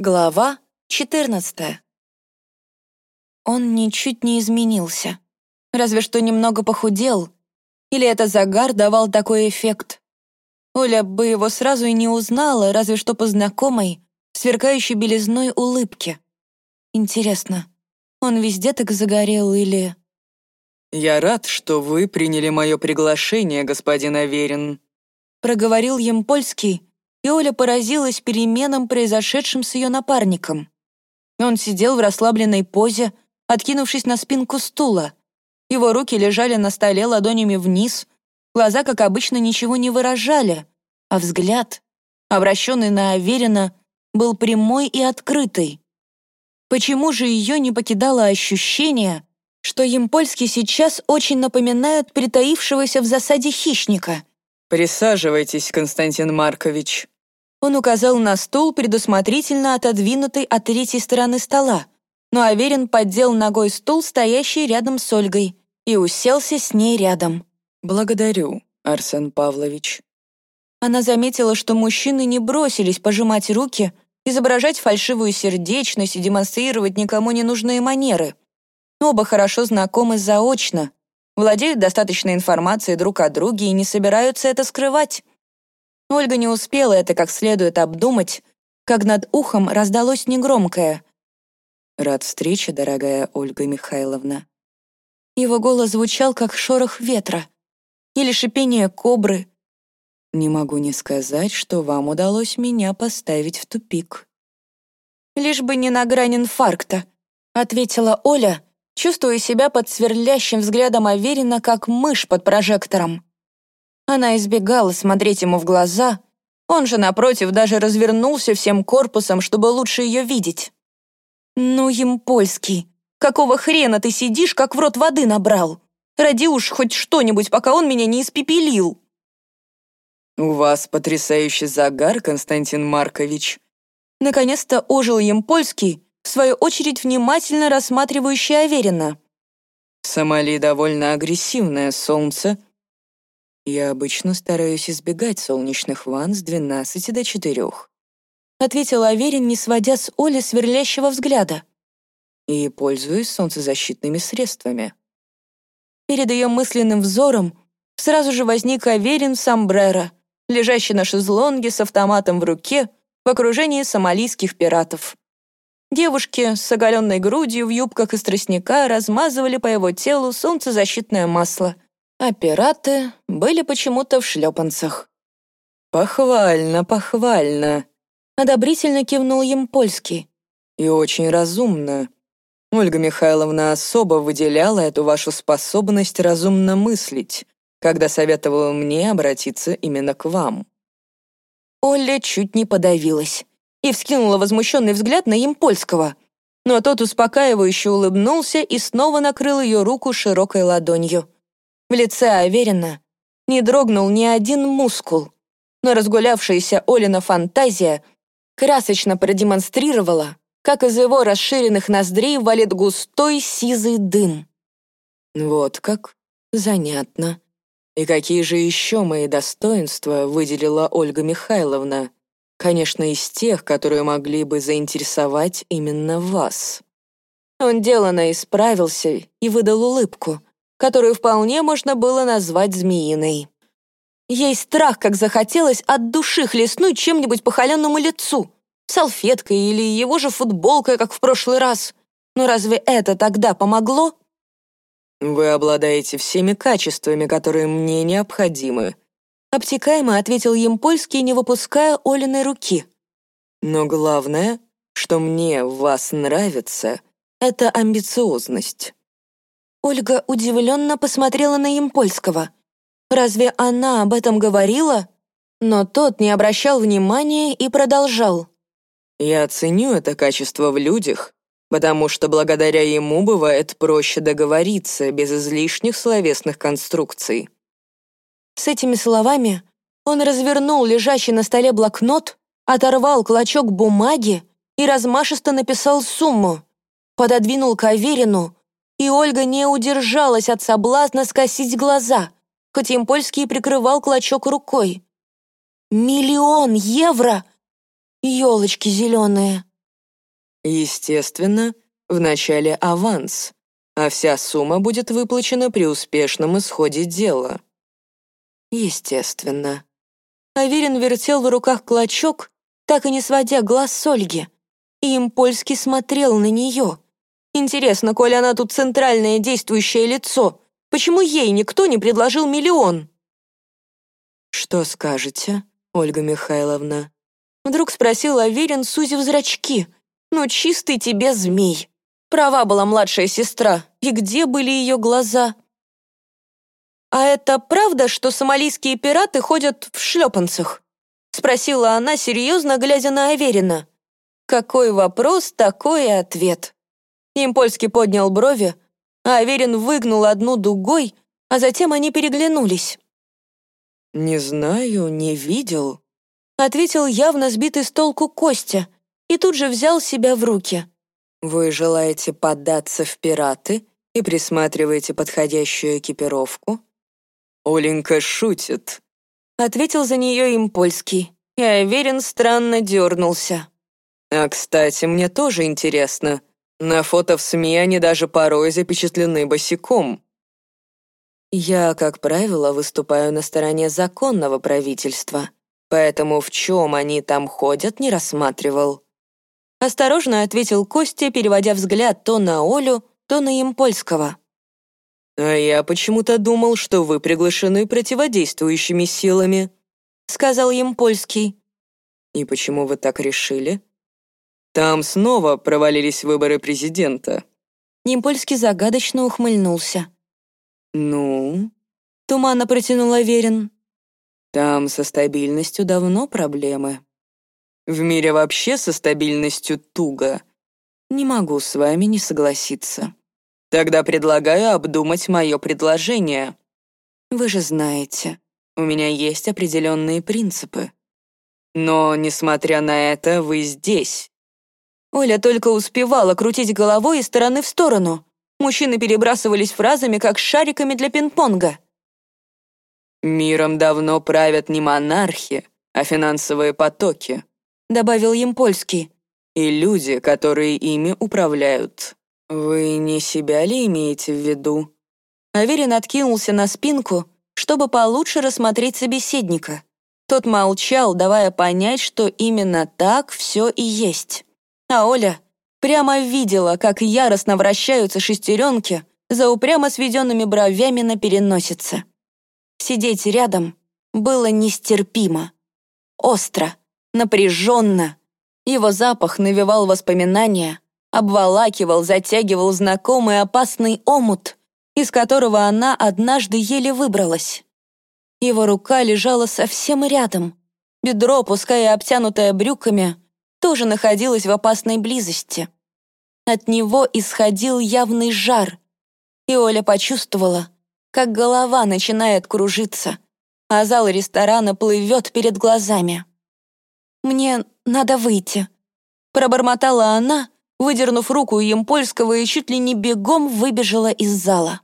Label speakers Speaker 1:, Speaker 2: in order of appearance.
Speaker 1: Глава 14 Он ничуть не изменился. Разве что немного похудел. Или это загар давал такой эффект. Оля бы его сразу и не узнала, разве что по знакомой, сверкающей белизной улыбке. Интересно, он везде так загорел или...
Speaker 2: «Я рад, что вы приняли мое приглашение, господин Аверин»,
Speaker 1: проговорил Емпольский, и Оля поразилась переменам, произошедшим с ее напарником. Он сидел в расслабленной позе, откинувшись на спинку стула. Его руки лежали на столе ладонями вниз, глаза, как обычно, ничего не выражали, а взгляд, обращенный на Аверина, был прямой и открытый. Почему же ее не покидало ощущение, что Емпольский сейчас очень напоминает притаившегося в засаде хищника?
Speaker 2: «Присаживайтесь, Константин Маркович».
Speaker 1: Он указал на стул, предусмотрительно отодвинутый от третьей стороны стола, но Аверин поддел ногой стул, стоящий рядом с Ольгой, и уселся с ней рядом.
Speaker 2: «Благодарю, Арсен Павлович».
Speaker 1: Она заметила, что мужчины не бросились пожимать руки, изображать фальшивую сердечность и демонстрировать никому не нужные манеры. Оба хорошо знакомы заочно, владеют достаточной информацией друг о друге и не собираются это скрывать. Ольга не успела это как следует обдумать, как над ухом раздалось негромкое
Speaker 2: «Рад встрече, дорогая Ольга Михайловна».
Speaker 1: Его голос звучал, как шорох ветра или шипение кобры.
Speaker 2: «Не могу не сказать, что вам удалось меня поставить в тупик».
Speaker 1: «Лишь бы не на грани инфаркта», — ответила Оля, чувствуя себя под сверлящим взглядом Аверина, как мышь под прожектором. Она избегала смотреть ему в глаза, он же, напротив, даже развернулся всем корпусом, чтобы лучше ее видеть. «Ну, им польский, какого хрена ты сидишь, как в рот воды набрал? Ради уж хоть что-нибудь, пока он меня не испепелил».
Speaker 2: «У вас потрясающий загар, Константин Маркович».
Speaker 1: Наконец-то ожил Емпольский, в свою очередь внимательно рассматривающий Аверина.
Speaker 2: «Сомали довольно агрессивное солнце. Я обычно стараюсь избегать солнечных ванн с 12 до 4»,
Speaker 1: ответил Аверин, не сводя с Оли сверлящего взгляда.
Speaker 2: «И пользуюсь солнцезащитными средствами».
Speaker 1: Перед ее мысленным взором сразу же возник Аверин Самбрера, лежащий на шезлонге с автоматом в руке в окружении сомалийских пиратов. Девушки с оголенной грудью в юбках из тростника размазывали по его телу солнцезащитное масло, а пираты были почему-то в шлепанцах.
Speaker 2: «Похвально, похвально», —
Speaker 1: одобрительно кивнул им польский.
Speaker 2: «И очень разумно. Ольга Михайловна особо выделяла эту вашу способность разумно мыслить, когда советовала мне обратиться именно к вам».
Speaker 1: Оля чуть не подавилась и вскинула возмущенный взгляд на Емпольского. Но тот успокаивающе улыбнулся и снова накрыл ее руку широкой ладонью. В лице Аверина не дрогнул ни один мускул, но разгулявшаяся Олина фантазия красочно продемонстрировала, как из его расширенных ноздрей валит густой сизый дым.
Speaker 2: «Вот как? Занятно. И какие же еще мои достоинства выделила Ольга Михайловна?» Конечно, из тех, которые могли бы заинтересовать именно вас.
Speaker 1: Он деланно исправился и выдал улыбку, которую вполне можно было назвать змеиной. Ей страх, как захотелось, от души хлестнуть чем-нибудь по холеному лицу, салфеткой или его же футболкой, как в прошлый раз. Но разве это тогда помогло?
Speaker 2: «Вы обладаете всеми качествами, которые мне необходимы»,
Speaker 1: Обтекаемо ответил Емпольский, не выпуская Олиной руки.
Speaker 2: «Но главное, что мне вас нравится, это амбициозность».
Speaker 1: Ольга удивленно посмотрела на Емпольского. Разве она об этом говорила? Но тот не обращал внимания и продолжал.
Speaker 2: «Я ценю это качество в людях, потому что благодаря ему бывает проще договориться без излишних словесных конструкций».
Speaker 1: С этими словами он развернул лежащий на столе блокнот, оторвал клочок бумаги и размашисто написал сумму, пододвинул к Аверину, и Ольга не удержалась от соблазна скосить глаза, хоть им польский прикрывал клочок рукой. «Миллион евро! Елочки зеленые!»
Speaker 2: Естественно, вначале аванс, а вся сумма будет выплачена при успешном исходе дела.
Speaker 1: Естественно. Аверин вертел в руках клочок, так и не сводя глаз с Ольги, и им польский смотрел на нее. Интересно, коль она тут центральное действующее лицо, почему ей никто не предложил миллион?
Speaker 2: «Что скажете, Ольга Михайловна?»
Speaker 1: Вдруг спросил Аверин, сузив зрачки. «Ну, чистый тебе змей!» Права была младшая сестра, и где были ее глаза? «А это правда, что сомалийские пираты ходят в шлепанцах?» Спросила она, серьезно глядя на Аверина. Какой вопрос, такой и ответ. Импольский поднял брови, а Аверин выгнул одну дугой, а затем они переглянулись.
Speaker 2: «Не знаю, не видел», —
Speaker 1: ответил явно сбитый с толку Костя и тут же взял себя в руки.
Speaker 2: «Вы желаете поддаться в пираты и присматриваете подходящую экипировку?» «Оленька шутит», —
Speaker 1: ответил за нее им польский, и Аверин странно дернулся.
Speaker 2: «А, кстати, мне тоже интересно. На фото в СМИ они даже порой запечатлены босиком». «Я, как правило, выступаю на стороне законного правительства, поэтому в чем они там ходят, не рассматривал».
Speaker 1: Осторожно ответил Костя, переводя взгляд то на Олю, то на Импольского.
Speaker 2: «А я почему-то думал, что вы приглашены противодействующими силами»,
Speaker 1: сказал Импольский.
Speaker 2: «И почему вы так решили?» «Там снова провалились выборы президента».
Speaker 1: Импольский загадочно ухмыльнулся.
Speaker 2: «Ну?»
Speaker 1: — туманно протянул Аверин.
Speaker 2: «Там со стабильностью давно проблемы». В мире вообще со стабильностью туго. Не могу с вами не согласиться. Тогда предлагаю обдумать мое предложение. Вы же знаете, у меня есть определенные принципы. Но, несмотря на это, вы здесь.
Speaker 1: Оля только успевала крутить головой из стороны в сторону. Мужчины перебрасывались фразами, как шариками для пинг-понга.
Speaker 2: «Миром давно правят не монархи, а финансовые потоки.
Speaker 1: — добавил Емпольский.
Speaker 2: «И люди, которые ими управляют. Вы не себя ли имеете в виду?»
Speaker 1: Аверин откинулся на спинку, чтобы получше рассмотреть собеседника. Тот молчал, давая понять, что именно так все и есть. А Оля прямо видела, как яростно вращаются шестеренки за упрямо сведенными бровями на переносице. Сидеть рядом было нестерпимо. Остро напряженно. Его запах навевал воспоминания, обволакивал, затягивал знакомый опасный омут, из которого она однажды еле выбралась. Его рука лежала совсем рядом. Бедро, пускай и обтянутое брюками, тоже находилось в опасной близости. От него исходил явный жар, и Оля почувствовала, как голова начинает кружиться, а зал ресторана плывет перед глазами. «Мне надо выйти», — пробормотала она, выдернув руку Емпольского и чуть ли не бегом выбежала из зала.